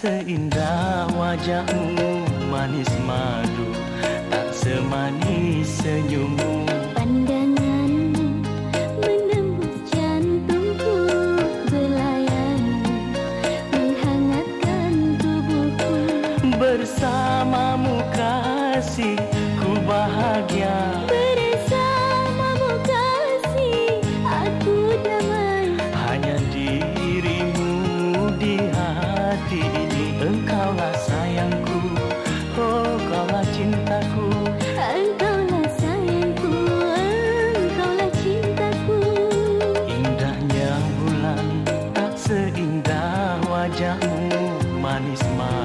seindah wajahmu manis madu Tak semanis senyummu. Pandanganmu menembus jantungku Belayan menghangatkan tubuhku. Bersamamu kasih ku bahagia wajahmu Manis madu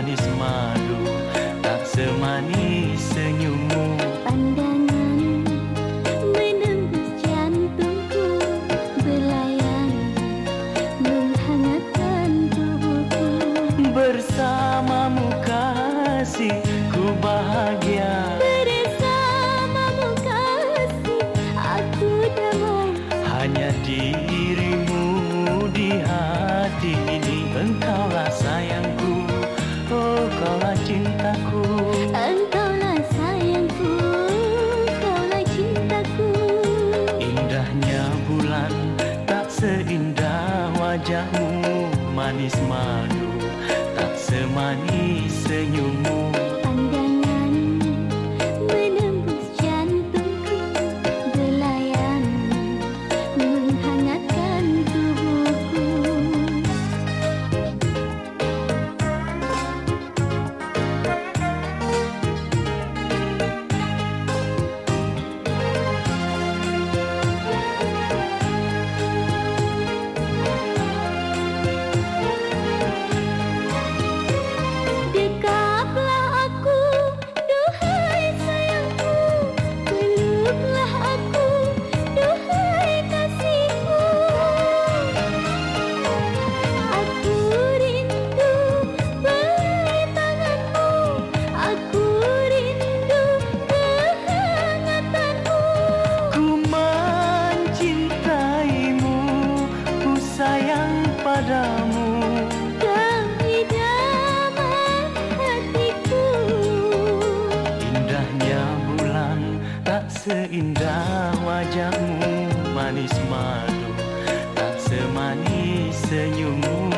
Manis madu tak semanis senyummu. Pandanganmu menembus jantungku Belayan menghangatkan tubuhku. Bersamamu kasih ku bahagia. Bersamamu kasih aku damai. Hanya dirimu wajahmu Manis madu tak semanis senyummu seindah wajahmu Manis madu tak semanis senyummu